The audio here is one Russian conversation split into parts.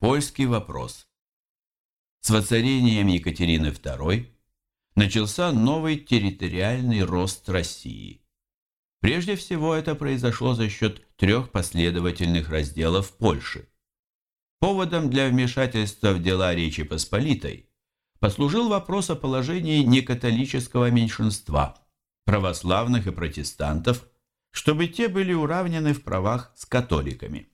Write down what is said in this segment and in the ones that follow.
Польский вопрос. С воцарением Екатерины II начался новый территориальный рост России. Прежде всего это произошло за счет трех последовательных разделов Польши. Поводом для вмешательства в дела Речи Посполитой послужил вопрос о положении некатолического меньшинства, православных и протестантов, чтобы те были уравнены в правах с католиками.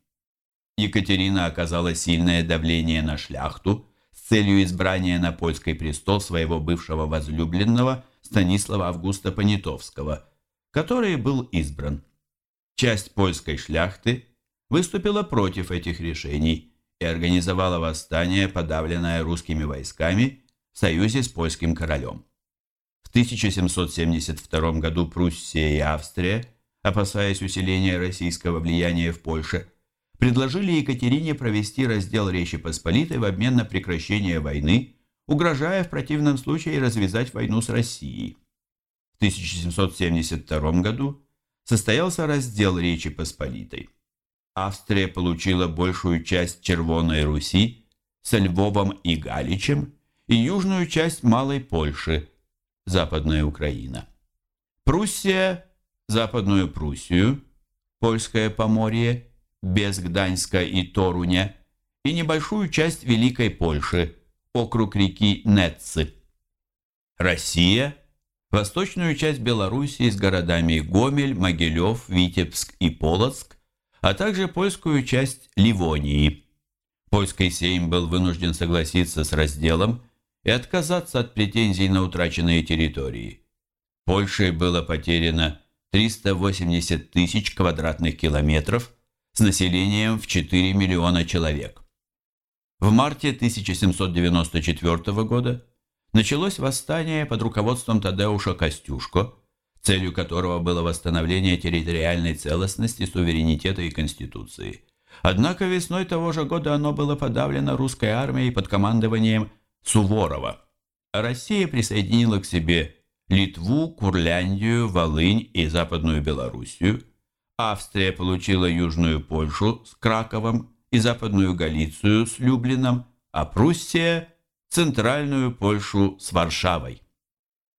Екатерина оказала сильное давление на шляхту с целью избрания на польский престол своего бывшего возлюбленного Станислава Августа Понятовского, который был избран. Часть польской шляхты выступила против этих решений и организовала восстание, подавленное русскими войсками в союзе с польским королем. В 1772 году Пруссия и Австрия, опасаясь усиления российского влияния в Польше, предложили Екатерине провести раздел Речи Посполитой в обмен на прекращение войны, угрожая в противном случае развязать войну с Россией. В 1772 году состоялся раздел Речи Посполитой. Австрия получила большую часть Червоной Руси со Львовом и Галичем и южную часть Малой Польши, Западная Украина. Пруссия, Западную Пруссию, Польское Поморье – без Гданьска и Торуня, и небольшую часть Великой Польши, округ реки Нетцы. Россия – восточную часть Белоруссии с городами Гомель, Могилев, Витебск и Полоцк, а также польскую часть Ливонии. Польский сейм был вынужден согласиться с разделом и отказаться от претензий на утраченные территории. Польшей было потеряно 380 тысяч квадратных километров – с населением в 4 миллиона человек. В марте 1794 года началось восстание под руководством Тадеуша Костюшко, целью которого было восстановление территориальной целостности, суверенитета и конституции. Однако весной того же года оно было подавлено русской армией под командованием Суворова. Россия присоединила к себе Литву, Курляндию, Волынь и Западную Белоруссию – Австрия получила Южную Польшу с Краковом и Западную Галицию с Люблином, а Пруссия – Центральную Польшу с Варшавой.